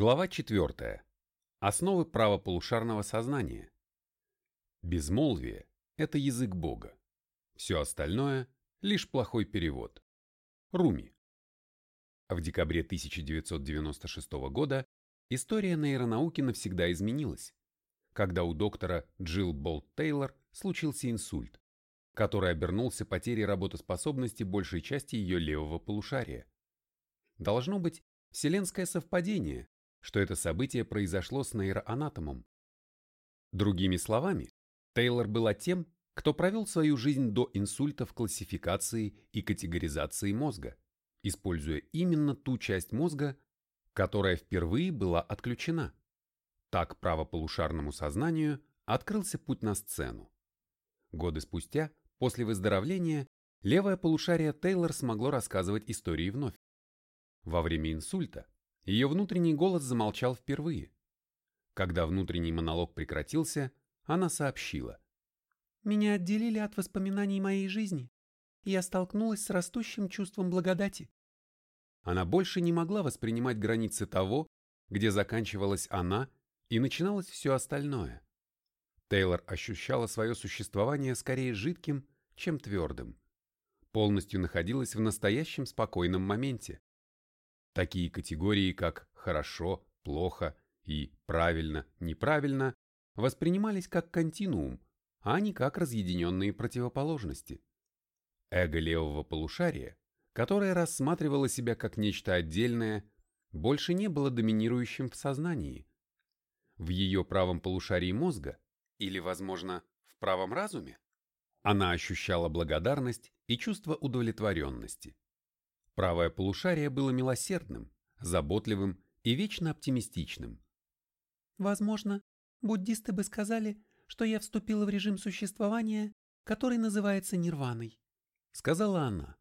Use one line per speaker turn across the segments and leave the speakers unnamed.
Глава 4. Основы правополушарного сознания. Безмолвие – это язык Бога. Все остальное – лишь плохой перевод. Руми. В декабре 1996 года история нейронауки навсегда изменилась, когда у доктора Джилл Болт Тейлор случился инсульт, который обернулся потерей работоспособности большей части ее левого полушария. Должно быть, вселенское совпадение, что это событие произошло с нейроанатомом. Другими словами, Тейлор была тем, кто провел свою жизнь до инсульта в классификации и категоризации мозга, используя именно ту часть мозга, которая впервые была отключена. Так правополушарному сознанию открылся путь на сцену. Годы спустя, после выздоровления, левое полушарие Тейлор смогло рассказывать истории вновь. Во время инсульта ее внутренний голос замолчал впервые. Когда внутренний монолог прекратился, она сообщила.
«Меня отделили от воспоминаний моей жизни. Я столкнулась с растущим чувством благодати».
Она больше не могла воспринимать границы того, где заканчивалась она и начиналось все остальное. Тейлор ощущала свое существование скорее жидким, чем твердым. Полностью находилась в настоящем спокойном моменте. Такие категории, как «хорошо», «плохо» и «правильно», «неправильно» воспринимались как континуум, а не как разъединенные противоположности. Эго левого полушария, которое рассматривало себя как нечто отдельное, больше не было доминирующим в сознании. В ее правом полушарии мозга, или, возможно, в правом разуме, она ощущала благодарность и чувство удовлетворенности. Правое полушарие было милосердным, заботливым и вечно оптимистичным.
Возможно, буддисты бы сказали, что я вступила в режим существования, который называется нирваной,
сказала она.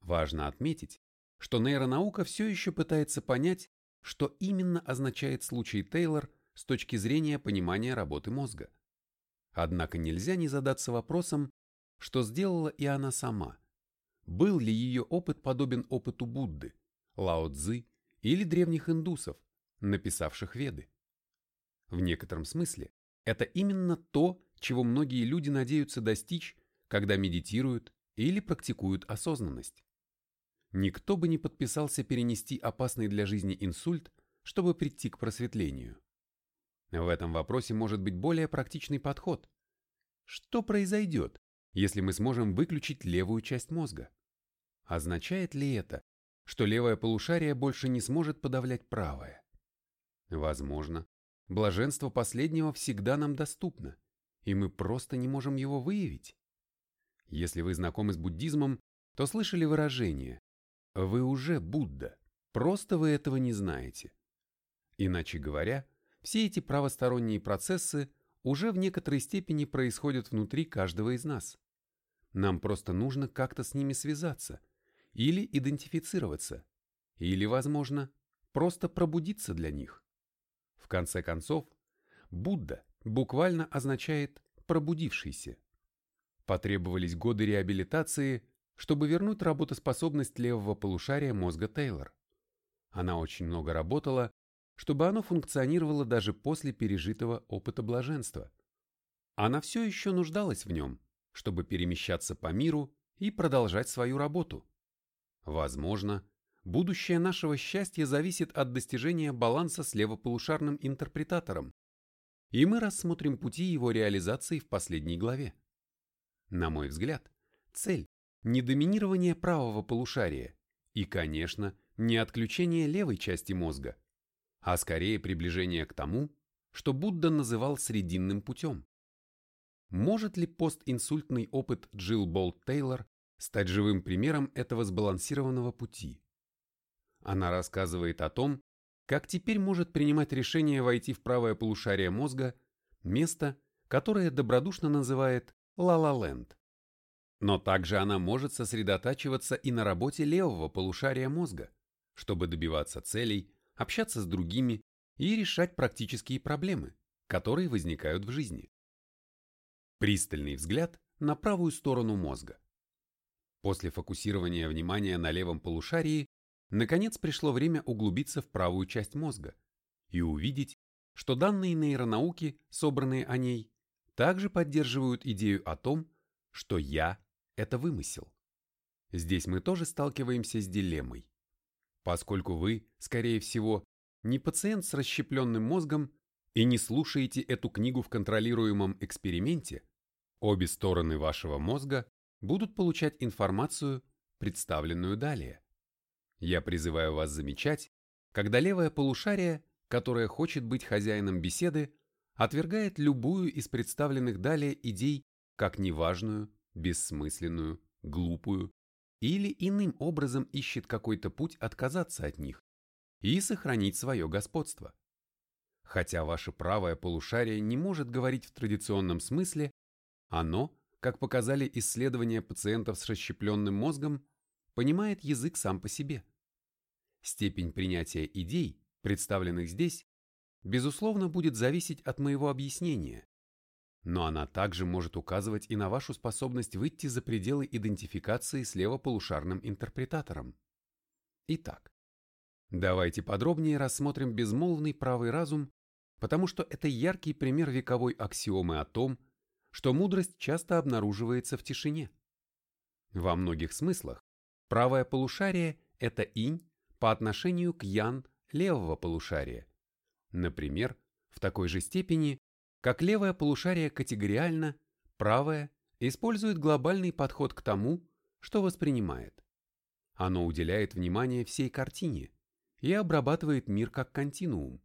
Важно отметить, что нейронаука все еще пытается понять, что именно означает случай Тейлор с точки зрения понимания работы мозга. Однако нельзя не задаться вопросом, что сделала и она сама – был ли ее опыт подобен опыту Будды, Лао Цзы или древних индусов, написавших Веды. В некотором смысле это именно то, чего многие люди надеются достичь, когда медитируют или практикуют осознанность. Никто бы не подписался перенести опасный для жизни инсульт, чтобы прийти к просветлению. В этом вопросе может быть более практичный подход. Что произойдет, если мы сможем выключить левую часть мозга? Означает ли это, что левое полушарие больше не сможет подавлять правое? Возможно, блаженство последнего всегда нам доступно, и мы просто не можем его выявить. Если вы знакомы с буддизмом, то слышали выражение «Вы уже Будда, просто вы этого не знаете». Иначе говоря, все эти правосторонние процессы уже в некоторой степени происходят внутри каждого из нас. Нам просто нужно как-то с ними связаться – или идентифицироваться, или, возможно, просто пробудиться для них. В конце концов, Будда буквально означает «пробудившийся». Потребовались годы реабилитации, чтобы вернуть работоспособность левого полушария мозга Тейлор. Она очень много работала, чтобы оно функционировало даже после пережитого опыта блаженства. Она все еще нуждалась в нем, чтобы перемещаться по миру и продолжать свою работу. Возможно, будущее нашего счастья зависит от достижения баланса с левополушарным интерпретатором, и мы рассмотрим пути его реализации в последней главе. На мой взгляд, цель – не доминирование правого полушария и, конечно, не отключение левой части мозга, а скорее приближение к тому, что Будда называл срединным путем. Может ли постинсультный опыт Джилл Болт Тейлор стать живым примером этого сбалансированного пути. Она рассказывает о том, как теперь может принимать решение войти в правое полушарие мозга, место, которое добродушно называет «ла-ла-ленд». Но также она может сосредотачиваться и на работе левого полушария мозга, чтобы добиваться целей, общаться с другими и решать практические проблемы, которые возникают в жизни. Пристальный взгляд на правую сторону мозга. После фокусирования внимания на левом полушарии, наконец пришло время углубиться в правую часть мозга, и увидеть, что данные нейронауки, собранные о ней, также поддерживают идею о том, что «я» — это вымысел. Здесь мы тоже сталкиваемся с дилеммой. Поскольку вы, скорее всего, не пациент с расщепленным мозгом и не слушаете эту книгу в контролируемом эксперименте, обе стороны вашего мозга будут получать информацию, представленную далее. Я призываю вас замечать, когда левое полушарие, которое хочет быть хозяином беседы, отвергает любую из представленных далее идей как неважную, бессмысленную, глупую или иным образом ищет какой-то путь отказаться от них и сохранить свое господство. Хотя ваше правое полушарие не может говорить в традиционном смысле, оно, как показали исследования пациентов с расщепленным мозгом, понимает язык сам по себе. Степень принятия идей, представленных здесь, безусловно, будет зависеть от моего объяснения, но она также может указывать и на вашу способность выйти за пределы идентификации с левополушарным интерпретатором. Итак, давайте подробнее рассмотрим безмолвный правый разум, потому что это яркий пример вековой аксиомы о том, что мудрость часто обнаруживается в тишине. Во многих смыслах правое полушарие – это инь по отношению к ян левого полушария. Например, в такой же степени, как левое полушарие категориально, правое использует глобальный подход к тому, что воспринимает. Оно уделяет внимание всей картине и обрабатывает мир как континуум,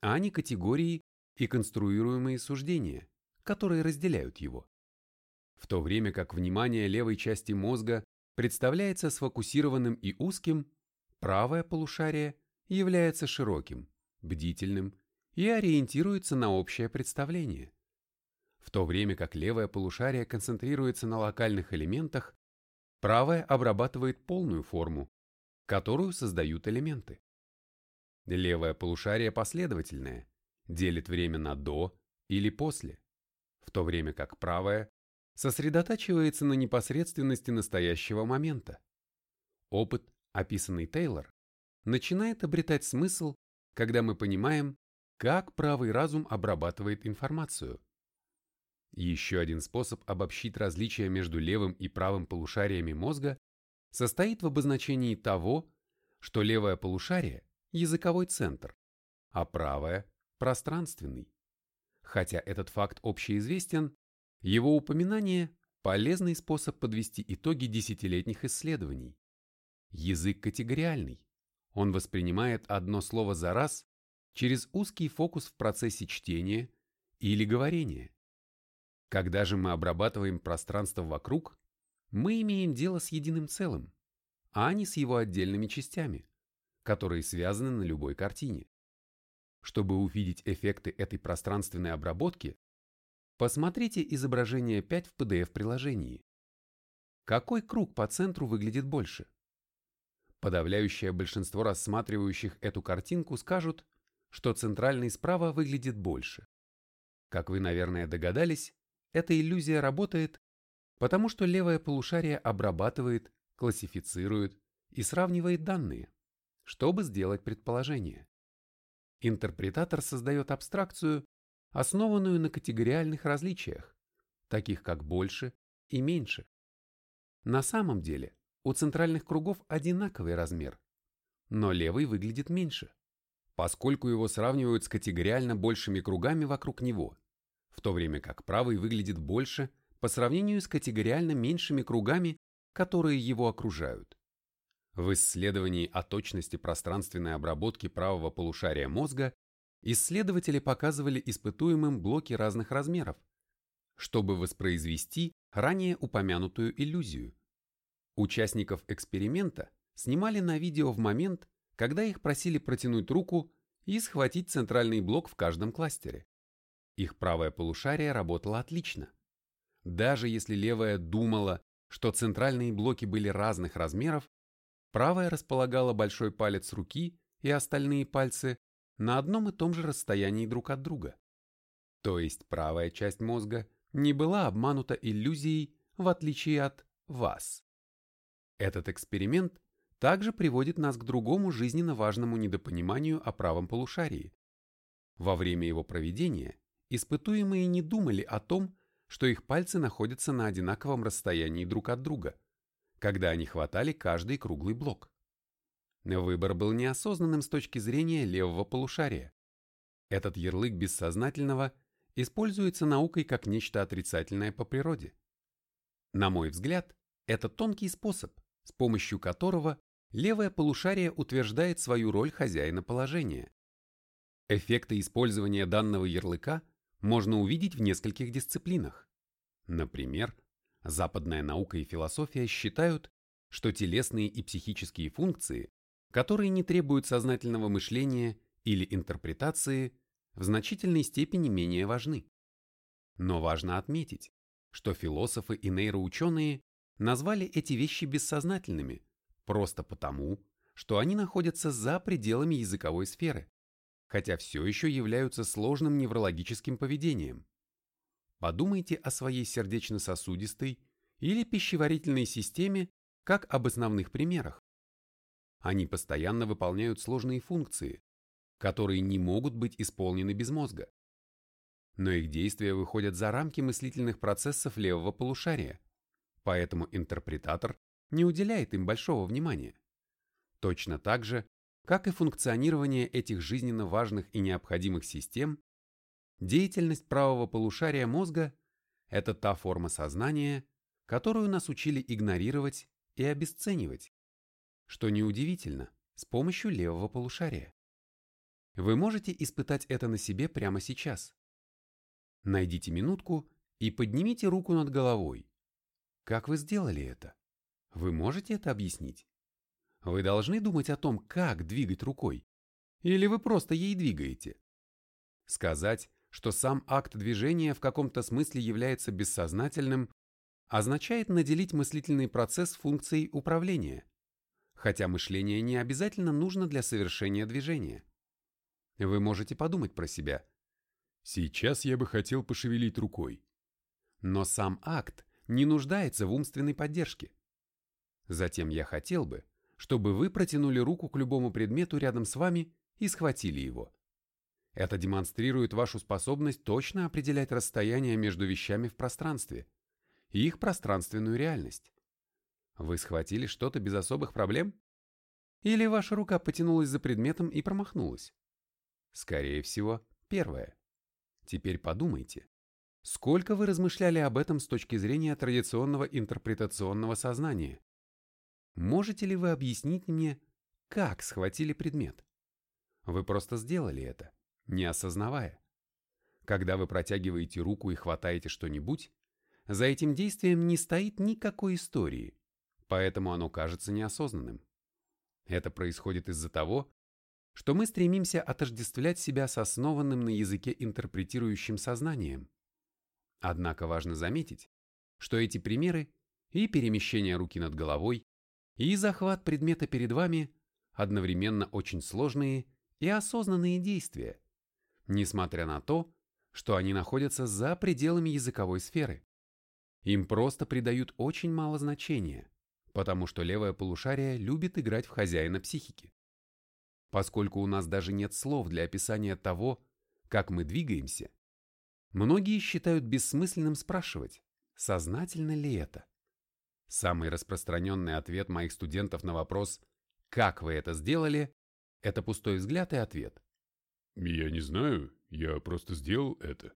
а не категории и конструируемые суждения, которые разделяют его. В то время как внимание левой части мозга представляется сфокусированным и узким, правое полушарие является широким, бдительным и ориентируется на общее представление. В то время как левое полушарие концентрируется на локальных элементах, правое обрабатывает полную форму, которую создают элементы. Левое полушарие последовательное, делит время на «до» или «после», в то время как правое сосредотачивается на непосредственности настоящего момента. Опыт, описанный Тейлор, начинает обретать смысл, когда мы понимаем, как правый разум обрабатывает информацию. Еще один способ обобщить различия между левым и правым полушариями мозга состоит в обозначении того, что левое полушарие – языковой центр, а правое – пространственный. Хотя этот факт общеизвестен, его упоминание – полезный способ подвести итоги десятилетних исследований. Язык категориальный. Он воспринимает одно слово за раз через узкий фокус в процессе чтения или говорения. Когда же мы обрабатываем пространство вокруг, мы имеем дело с единым целым, а не с его отдельными частями, которые связаны на любой картине. Чтобы увидеть эффекты этой пространственной обработки, посмотрите изображение 5 в PDF-приложении. Какой круг по центру выглядит больше? Подавляющее большинство рассматривающих эту картинку скажут, что центральный справа выглядит больше. Как вы, наверное, догадались, эта иллюзия работает, потому что левое полушарие обрабатывает, классифицирует и сравнивает данные, чтобы сделать предположение. Интерпретатор создает абстракцию, основанную на категориальных различиях, таких как больше и меньше. На самом деле у центральных кругов одинаковый размер, но левый выглядит меньше поскольку его сравнивают с категориально большими кругами вокруг него, в то время как правый выглядит больше по сравнению с категориально меньшими кругами, которые его окружают. В исследовании о точности пространственной обработки правого полушария мозга исследователи показывали испытуемым блоки разных размеров, чтобы воспроизвести ранее упомянутую иллюзию. Участников эксперимента снимали на видео в момент, когда их просили протянуть руку и схватить центральный блок в каждом кластере. Их правое полушарие работало отлично. Даже если левое думало, что центральные блоки были разных размеров, правое располагало большой палец руки и остальные пальцы на одном и том же расстоянии друг от друга. То есть правая часть мозга не была обманута иллюзией, в отличие от вас. Этот эксперимент также приводит нас к другому жизненно важному недопониманию о правом полушарии, Во время его проведения испытуемые не думали о том, что их пальцы находятся на одинаковом расстоянии друг от друга, когда они хватали каждый круглый блок. Выбор был неосознанным с точки зрения левого полушария. Этот ярлык бессознательного используется наукой как нечто отрицательное по природе. На мой взгляд, это тонкий способ, с помощью которого левое полушарие утверждает свою роль хозяина положения. Эффекты использования данного ярлыка можно увидеть в нескольких дисциплинах. Например, западная наука и философия считают, что телесные и психические функции, которые не требуют сознательного мышления или интерпретации, в значительной степени менее важны. Но важно отметить, что философы и нейроученые назвали эти вещи бессознательными просто потому, что они находятся за пределами языковой сферы, хотя все еще являются сложным неврологическим поведением. Подумайте о своей сердечно-сосудистой или пищеварительной системе как об основных примерах. Они постоянно выполняют сложные функции, которые не могут быть исполнены без мозга. Но их действия выходят за рамки мыслительных процессов левого полушария, поэтому интерпретатор не уделяет им большого внимания. Точно так же, как и функционирование этих жизненно важных и необходимых систем, деятельность правого полушария мозга – это та форма сознания, которую нас учили игнорировать и обесценивать, что неудивительно, с помощью левого полушария. Вы можете испытать это на себе прямо сейчас. Найдите минутку и поднимите руку над головой. Как вы сделали это? Вы можете это объяснить? Вы должны думать о том, как двигать рукой. Или вы просто ей двигаете? Сказать, что сам акт движения в каком-то смысле является бессознательным, означает наделить мыслительный процесс функцией управления, хотя мышление не обязательно нужно для совершения движения. Вы можете подумать про себя. Сейчас я бы хотел пошевелить рукой. Но сам акт не нуждается в умственной поддержке. Затем я хотел бы, чтобы вы протянули руку к любому предмету рядом с вами и схватили его. Это демонстрирует вашу способность точно определять расстояние между вещами в пространстве и их пространственную реальность. Вы схватили что-то без особых проблем? Или ваша рука потянулась за предметом и промахнулась? Скорее всего, первое. Теперь подумайте, сколько вы размышляли об этом с точки зрения традиционного интерпретационного сознания? Можете ли вы объяснить мне, как схватили предмет? Вы просто сделали это, не осознавая. Когда вы протягиваете руку и хватаете что-нибудь, за этим действием не стоит никакой истории, поэтому оно кажется неосознанным. Это происходит из-за того, что мы стремимся отождествлять себя с основанным на языке интерпретирующим сознанием. Однако важно заметить, что эти примеры и перемещение руки над головой, и захват предмета перед вами одновременно очень сложные и осознанные действия, несмотря на то, что они находятся за пределами языковой сферы. Им просто придают очень мало значения, потому что левое полушарие любит играть в хозяина психики. Поскольку у нас даже нет слов для описания того, как мы двигаемся, многие считают бессмысленным спрашивать, сознательно ли это. Самый распространенный ответ моих студентов на вопрос «Как вы это сделали?» – это пустой взгляд и ответ.
«Я не знаю, я просто сделал это».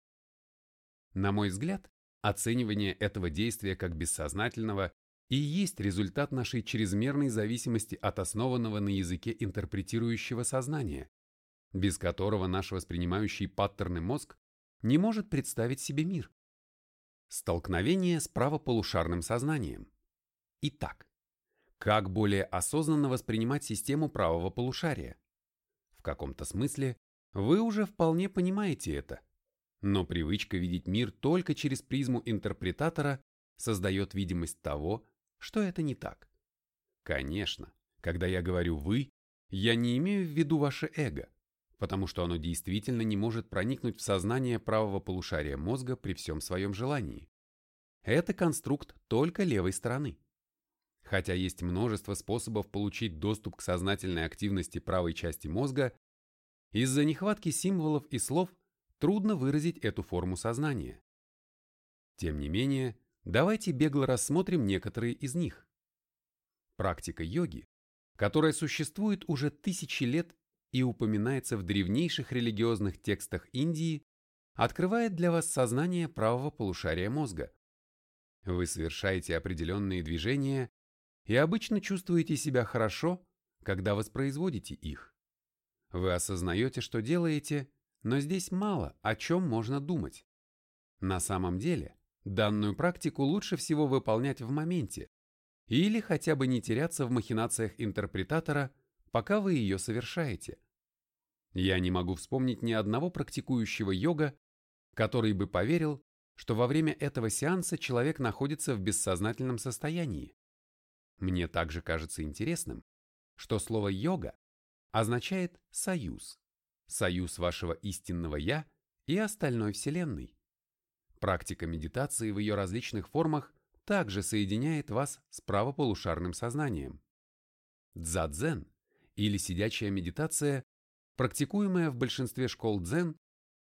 На мой взгляд, оценивание этого действия как бессознательного и есть результат нашей чрезмерной зависимости от основанного на языке интерпретирующего сознания, без которого наш воспринимающий паттерны мозг не может представить себе мир. Столкновение с правополушарным сознанием. Итак, как более осознанно воспринимать систему правого полушария? В каком-то смысле вы уже вполне понимаете это, но привычка видеть мир только через призму интерпретатора создает видимость того, что это не так. Конечно, когда я говорю «вы», я не имею в виду ваше эго, потому что оно действительно не может проникнуть в сознание правого полушария мозга при всем своем желании. Это конструкт только левой стороны. Хотя есть множество способов получить доступ к сознательной активности правой части мозга, Из-за нехватки символов и слов трудно выразить эту форму сознания. Тем не менее, давайте бегло рассмотрим некоторые из них. Практика йоги, которая существует уже тысячи лет и упоминается в древнейших религиозных текстах Индии, открывает для вас сознание правого полушария мозга. Вы совершаете определенные движения и обычно чувствуете себя хорошо, когда воспроизводите их. Вы осознаете, что делаете, но здесь мало о чем можно думать. На самом деле, данную практику лучше всего выполнять в моменте или хотя бы не теряться в махинациях интерпретатора, пока вы ее совершаете. Я не могу вспомнить ни одного практикующего йога, который бы поверил, что во время этого сеанса человек находится в бессознательном состоянии. Мне также кажется интересным, что слово «йога» означает «союз», союз вашего истинного «я» и остальной Вселенной. Практика медитации в ее различных формах также соединяет вас с правополушарным сознанием. Дзадзен или сидячая медитация, практикуемая в большинстве школ дзен,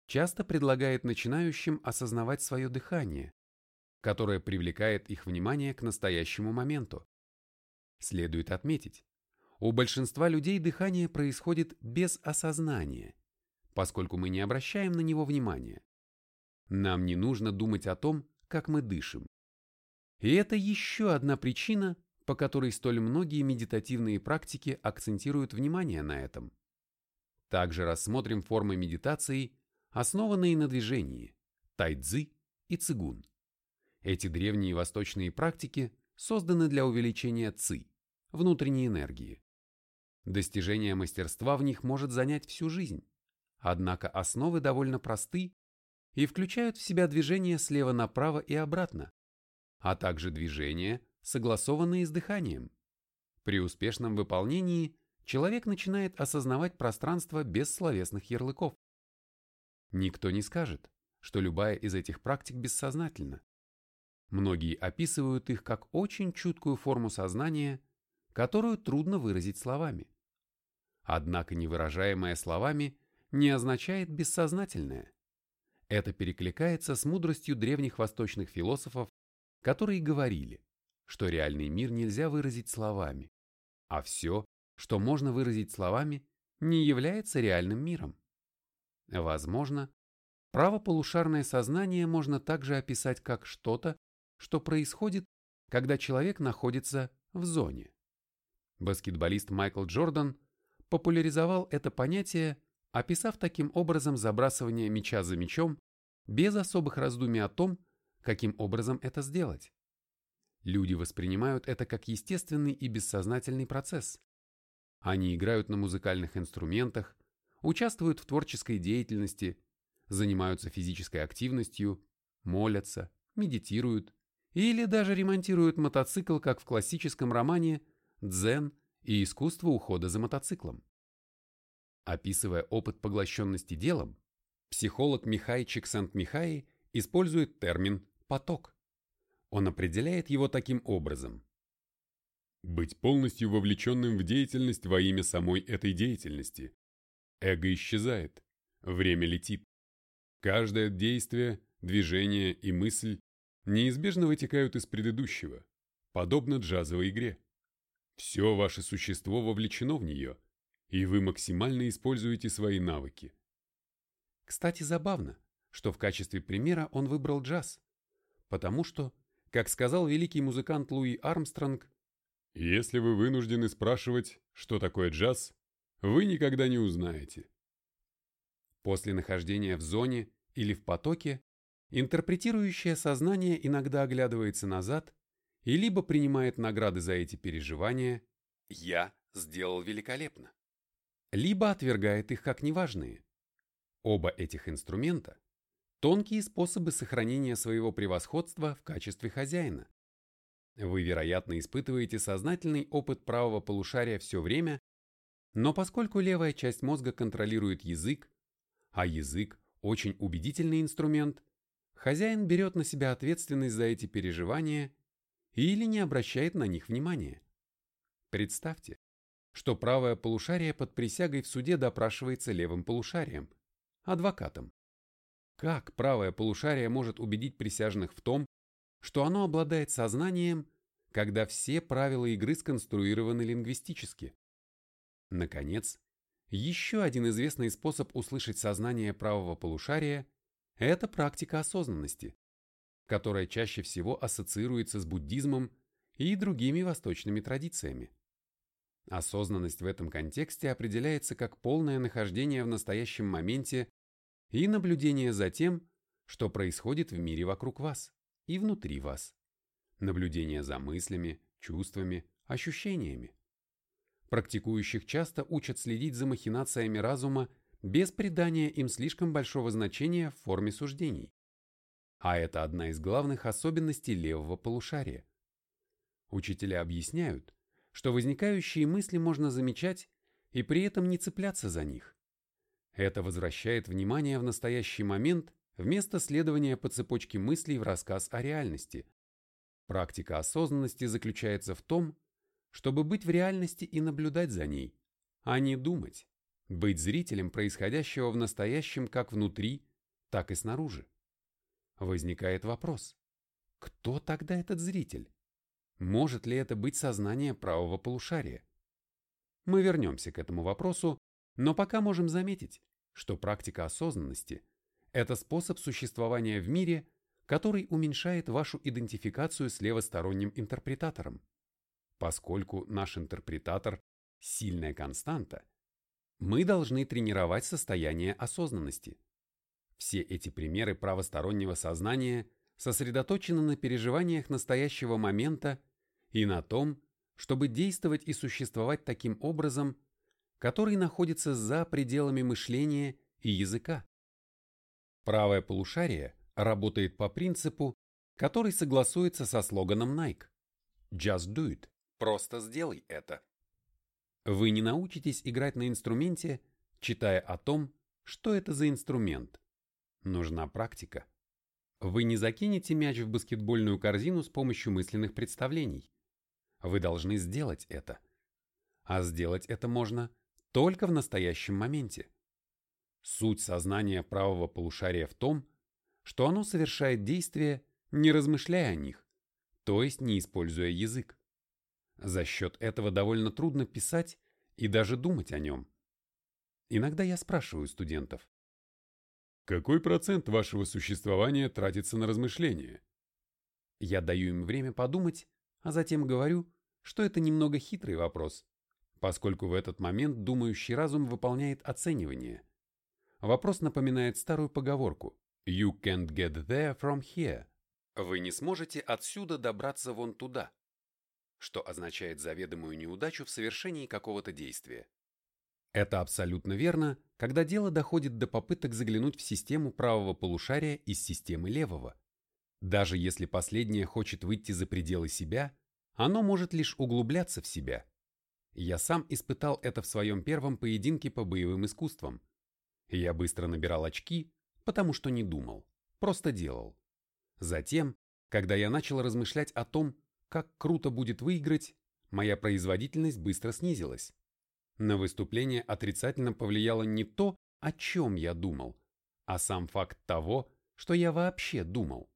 часто предлагает начинающим осознавать свое дыхание, которое привлекает их внимание к настоящему моменту. Следует отметить, у большинства людей дыхание происходит без осознания, поскольку мы не обращаем на него внимания. Нам не нужно думать о том, как мы дышим. И это еще одна причина, по которой столь многие медитативные практики акцентируют внимание на этом. Также рассмотрим формы медитации, основанные на движении, тайцзи и цигун. Эти древние восточные практики созданы для увеличения ци, внутренней энергии. Достижение мастерства в них может занять всю жизнь, однако основы довольно просты и включают в себя движения слева направо и обратно, а также движения, согласованные с дыханием. При успешном выполнении человек начинает осознавать пространство без словесных ярлыков. Никто не скажет, что любая из этих практик бессознательна. Многие описывают их как очень чуткую форму сознания, которую трудно выразить словами. Однако невыражаемое словами не означает бессознательное. Это перекликается с мудростью древних восточных философов которые говорили, что реальный мир нельзя выразить словами, а все, что можно выразить словами, не является реальным миром. Возможно, правополушарное сознание можно также описать как что-то, что происходит, когда человек находится в зоне. Баскетболист Майкл Джордан популяризовал это понятие, описав таким образом забрасывание мяча за мячом без особых раздумий о том, каким образом это сделать. Люди воспринимают это как естественный и бессознательный процесс. Они играют на музыкальных инструментах, участвуют в творческой деятельности, занимаются физической активностью, молятся, медитируют или даже ремонтируют мотоцикл, как в классическом романе «Дзен» и искусство ухода за мотоциклом. Описывая опыт поглощенности делом, психолог Михай Чиксент-Михай использует термин поток. Он определяет его таким образом.
Быть полностью вовлеченным в деятельность во имя самой этой деятельности. Эго исчезает. Время летит. Каждое действие, движение и мысль неизбежно вытекают из предыдущего, подобно джазовой игре. Все ваше существо вовлечено в нее, и вы максимально используете свои навыки.
Кстати, забавно, что в качестве примера он выбрал джаз, потому что, как сказал великий музыкант Луи Армстронг,
«Если вы вынуждены спрашивать, что такое джаз, вы никогда не узнаете».
После нахождения в зоне или в потоке интерпретирующее сознание иногда оглядывается назад и либо принимает награды за эти переживания «я сделал великолепно», либо отвергает их как неважные. Оба этих инструмента Тонкие способы сохранения своего превосходства в качестве хозяина. Вы, вероятно, испытываете сознательный опыт правого полушария все время, но поскольку левая часть мозга контролирует язык, а язык – очень убедительный инструмент, хозяин берет на себя ответственность за эти переживания или не обращает на них внимания. Представьте, что правое полушарие под присягой в суде допрашивается левым полушарием, адвокатом. Как правое полушарие может убедить присяжных в том, что оно обладает сознанием, когда все правила игры сконструированы лингвистически? Наконец, еще один известный способ услышать сознание правого полушария – это практика осознанности, которая чаще всего ассоциируется с буддизмом и другими восточными традициями. Осознанность в этом контексте определяется как полное нахождение в настоящем моменте и наблюдение за тем, что происходит в мире вокруг вас и внутри вас. Наблюдение за мыслями, чувствами, ощущениями. Практикующих часто учат следить за махинациями разума без придания им слишком большого значения в форме суждений. А это одна из главных особенностей левого полушария. Учителя объясняют, что возникающие мысли можно замечать и при этом не цепляться за них. Это возвращает внимание в настоящий момент вместо следования по цепочке мыслей в рассказ о реальности. Практика осознанности заключается в том, чтобы быть в реальности и наблюдать за ней, а не думать, быть зрителем происходящего в настоящем как внутри, так и снаружи. Возникает вопрос, кто тогда этот зритель? Может ли это быть сознание правого полушария? Мы вернемся к этому вопросу, но пока можем заметить, что практика осознанности – это способ существования в мире, который уменьшает вашу идентификацию с левосторонним интерпретатором. Поскольку наш интерпретатор – сильная константа, мы должны тренировать состояние осознанности. Все эти примеры правостороннего сознания сосредоточены на переживаниях настоящего момента и на том, чтобы действовать и существовать таким образом, который находится за пределами мышления и языка. Правое полушарие работает по принципу, который согласуется со слоганом Nike «Just do it» – «Просто сделай это». Вы не научитесь играть на инструменте, читая о том, что это за инструмент. Нужна практика. Вы не закинете мяч в баскетбольную корзину с помощью мысленных представлений. Вы должны сделать это. А сделать это можно только в настоящем моменте. Суть сознания правого полушария в том, что оно совершает действия, не размышляя о них, то есть не используя язык. За счет этого довольно трудно писать и даже думать о нем. Иногда я спрашиваю студентов.
Какой процент вашего существования тратится на размышления?
Я даю им время подумать, а затем говорю, что это немного хитрый вопрос, поскольку в этот момент думающий разум выполняет оценивание. Вопрос напоминает старую поговорку «You can't get there from here». Вы не сможете отсюда добраться вон туда, что означает заведомую неудачу в совершении какого-то действия. Это абсолютно верно, когда дело доходит до попыток заглянуть в систему правого полушария из системы левого. Даже если последняя хочет выйти за пределы себя, оно может лишь углубляться в себя. Я сам испытал это в своем первом поединке по боевым искусствам. Я быстро набирал очки, потому что не думал, просто делал. Затем, когда я начал размышлять о том, как круто будет выиграть, моя производительность быстро снизилась. На выступление отрицательно повлияло не то, о чем я думал, а сам факт того, что я вообще думал.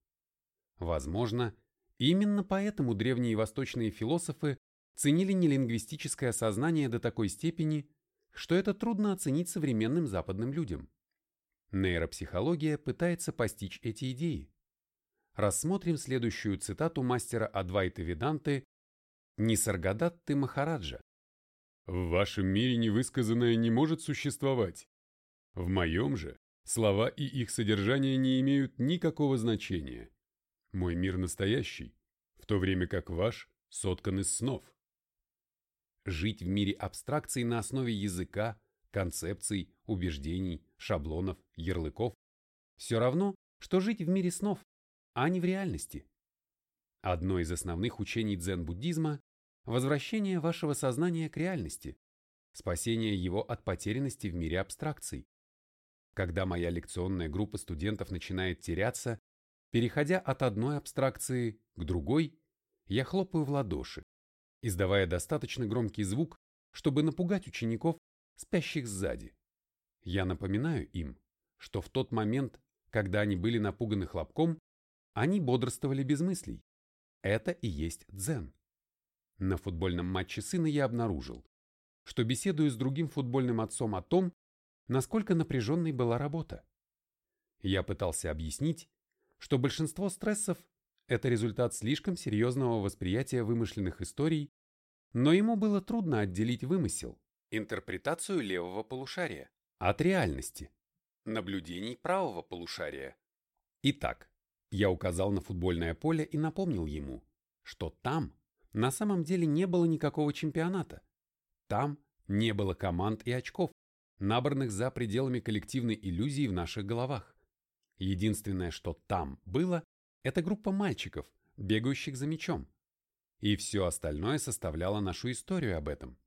Возможно, именно поэтому древние восточные философы ценили нелингвистическое сознание до такой степени, что это трудно оценить современным западным людям. Нейропсихология пытается постичь эти идеи. Рассмотрим следующую цитату мастера Адвайта Веданты Нисаргадатты Махараджа.
«В вашем мире невысказанное не может существовать. В моем же слова и их содержание не имеют никакого значения. Мой мир настоящий, в то время как ваш соткан из снов.
Жить в мире абстракций на основе языка, концепций, убеждений, шаблонов, ярлыков – все равно, что жить в мире снов, а не в реальности. Одно из основных учений дзен-буддизма – возвращение вашего сознания к реальности, спасение его от потерянности в мире абстракций. Когда моя лекционная группа студентов начинает теряться Переходя от одной абстракции к другой, я хлопаю в ладоши, издавая достаточно громкий звук, чтобы напугать учеников, спящих сзади. Я напоминаю им, что в тот момент, когда они были напуганы хлопком, они бодрствовали без мыслей. Это и есть дзен. На футбольном матче сына я обнаружил, что беседую с другим футбольным отцом о том, насколько напряженной была работа. Я пытался объяснить, что большинство стрессов – это результат слишком серьезного восприятия вымышленных историй, но ему было трудно отделить вымысел, интерпретацию левого полушария, от реальности, наблюдений правого полушария. Итак, я указал на футбольное поле и напомнил ему, что там на самом деле не было никакого чемпионата. Там не было команд и очков, набранных за пределами коллективной иллюзии в наших головах. Единственное, что там было, это группа мальчиков, бегающих за мячом. И все остальное составляло нашу историю об этом.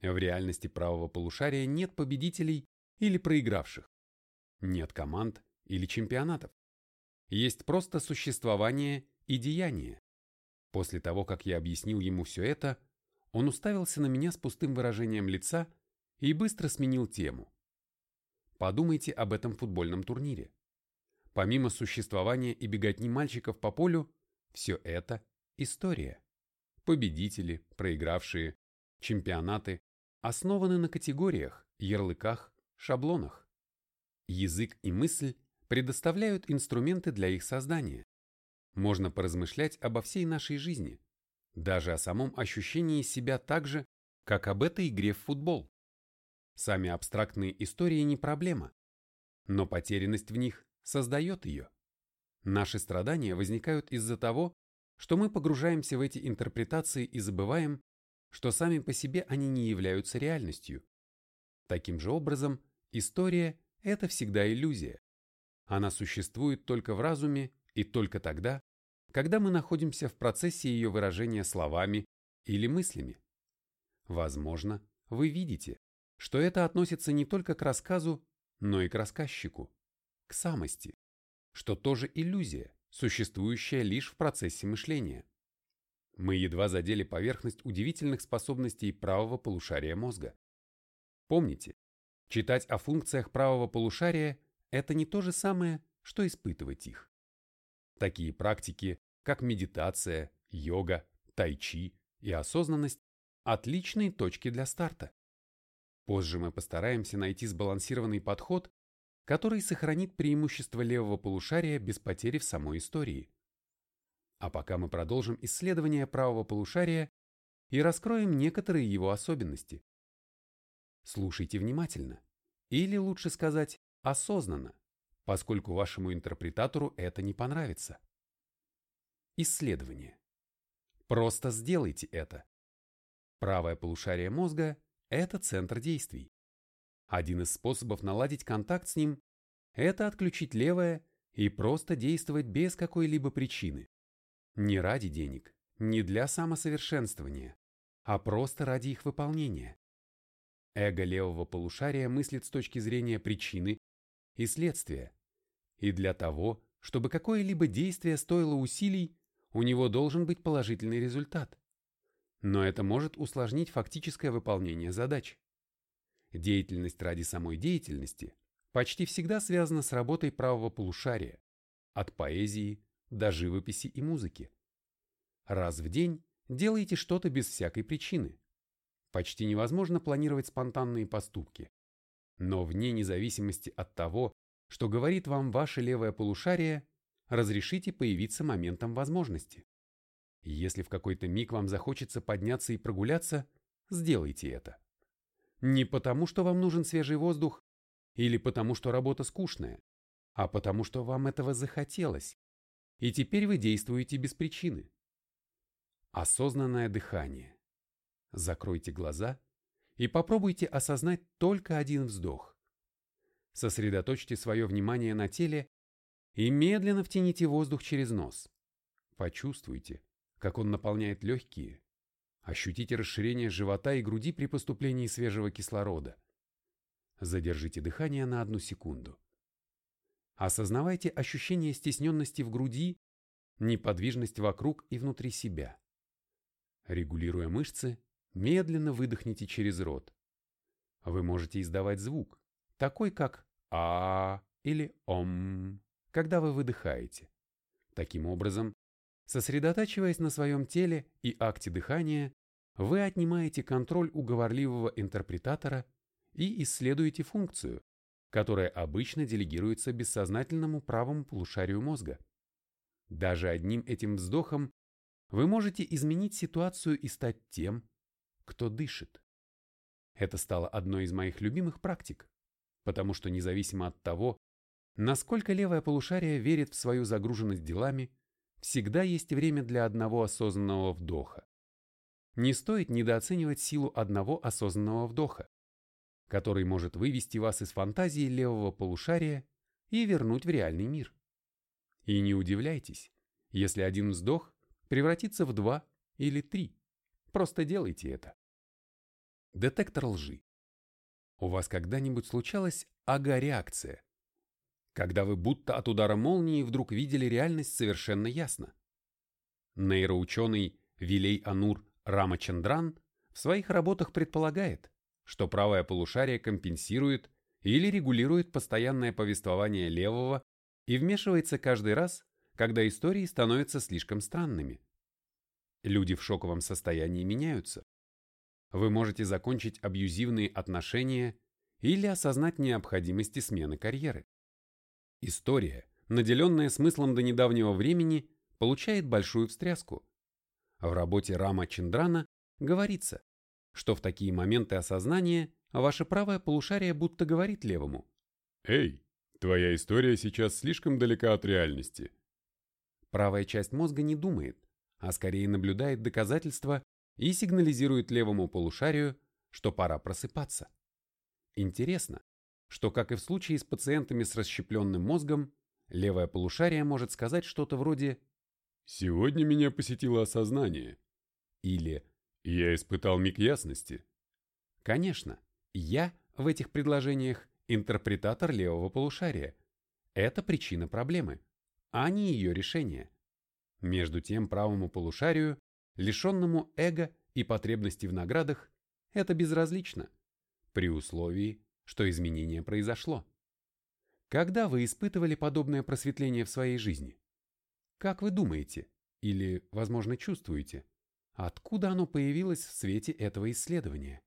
В реальности правого полушария нет победителей или проигравших. Нет команд или чемпионатов. Есть просто существование и деяние. После того, как я объяснил ему все это, он уставился на меня с пустым выражением лица и быстро сменил тему. Подумайте об этом футбольном турнире. Помимо существования и беготни мальчиков по полю, все это – история. Победители, проигравшие, чемпионаты основаны на категориях, ярлыках, шаблонах. Язык и мысль предоставляют инструменты для их создания. Можно поразмышлять обо всей нашей жизни, даже о самом ощущении себя так же, как об этой игре в футбол. Сами абстрактные истории не проблема, но потерянность в них создает ее. Наши страдания возникают из-за того, что мы погружаемся в эти интерпретации и забываем, что сами по себе они не являются реальностью. Таким же образом, история – это всегда иллюзия. Она существует только в разуме и только тогда, когда мы находимся в процессе ее выражения словами или мыслями. Возможно, вы видите, что это относится не только к рассказу, но и к рассказчику, к самости, что тоже иллюзия, существующая лишь в процессе мышления. Мы едва задели поверхность удивительных способностей правого полушария мозга. Помните, читать о функциях правого полушария – это не то же самое, что испытывать их. Такие практики, как медитация, йога, тайчи и осознанность – отличные точки для старта. Позже мы постараемся найти сбалансированный подход, который сохранит преимущество левого полушария без потери в самой истории. А пока мы продолжим исследование правого полушария и раскроем некоторые его особенности. Слушайте внимательно, или лучше сказать, осознанно, поскольку вашему интерпретатору это не понравится. Исследование. Просто сделайте это. Правое полушарие мозга – это центр действий. Один из способов наладить контакт с ним – это отключить левое и просто действовать без какой-либо причины. Не ради денег, не для самосовершенствования, а просто ради их выполнения. Эго левого полушария мыслит с точки зрения причины и следствия. И для того, чтобы какое-либо действие стоило усилий, у него должен быть положительный результат. Но это может усложнить фактическое выполнение задач. Деятельность ради самой деятельности почти всегда связана с работой правого полушария, от поэзии до живописи и музыки. Раз в день делайте что-то без всякой причины. Почти невозможно планировать спонтанные поступки. Но вне независимости от того, что говорит вам ваше левое полушарие, разрешите появиться моментом возможности. Если в какой-то миг вам захочется подняться и прогуляться, сделайте это. Не потому, что вам нужен свежий воздух или потому, что работа скучная, а потому, что вам этого захотелось, и теперь вы действуете без причины. Осознанное дыхание. Закройте глаза и попробуйте осознать только один вздох. Сосредоточьте свое внимание на теле и медленно втяните воздух через нос. Почувствуйте, как он наполняет легкие. Ощутите расширение живота и груди при поступлении свежего кислорода. Задержите дыхание на одну секунду. Осознавайте ощущение стесненности в груди, неподвижность вокруг и внутри себя. Регулируя мышцы, медленно выдохните через рот. Вы можете издавать звук, такой как «а» или «ом», когда вы выдыхаете. Таким образом, сосредотачиваясь на своем теле и акте дыхания, вы отнимаете контроль у говорливого интерпретатора и исследуете функцию, которая обычно делегируется бессознательному правому полушарию мозга. Даже одним этим вздохом вы можете изменить ситуацию и стать тем, кто дышит. Это стало одной из моих любимых практик, потому что независимо от того, насколько левое полушарие верит в свою загруженность делами, всегда есть время для одного осознанного вдоха. Не стоит недооценивать силу одного осознанного вдоха, который может вывести вас из фантазии левого полушария и вернуть в реальный мир. И не удивляйтесь, если один вздох превратится в два или три. Просто делайте это. Детектор лжи. У вас когда-нибудь случалась ага-реакция? Когда вы будто от удара молнии вдруг видели реальность совершенно ясно. Нейроученый Вилей Анур Рамачандран в своих работах предполагает, что правое полушарие компенсирует или регулирует постоянное повествование левого и вмешивается каждый раз, когда истории становятся слишком странными. Люди в шоковом состоянии меняются, вы можете закончить абьюзивные отношения или осознать необходимости смены карьеры. История, наделенная смыслом до недавнего времени, получает большую встряску. В работе Рама Чендрана говорится, что в такие моменты осознания ваше правое полушарие будто говорит левому.
«Эй, твоя история сейчас слишком далека от реальности».
Правая часть мозга не думает, а скорее наблюдает доказательства и сигнализирует левому полушарию, что пора просыпаться. Интересно, что, как и в случае с пациентами с расщепленным мозгом, левое полушарие может сказать что-то вроде
«Сегодня меня посетило осознание»
или
«Я испытал миг ясности».
Конечно, «я» в этих предложениях интерпретатор левого полушария. Это причина проблемы, а не ее решение. Между тем правому полушарию лишенному эго и потребности в наградах, это безразлично, при условии, что изменение произошло. Когда вы испытывали подобное просветление в своей жизни? Как вы думаете, или, возможно, чувствуете, откуда оно появилось в свете этого исследования?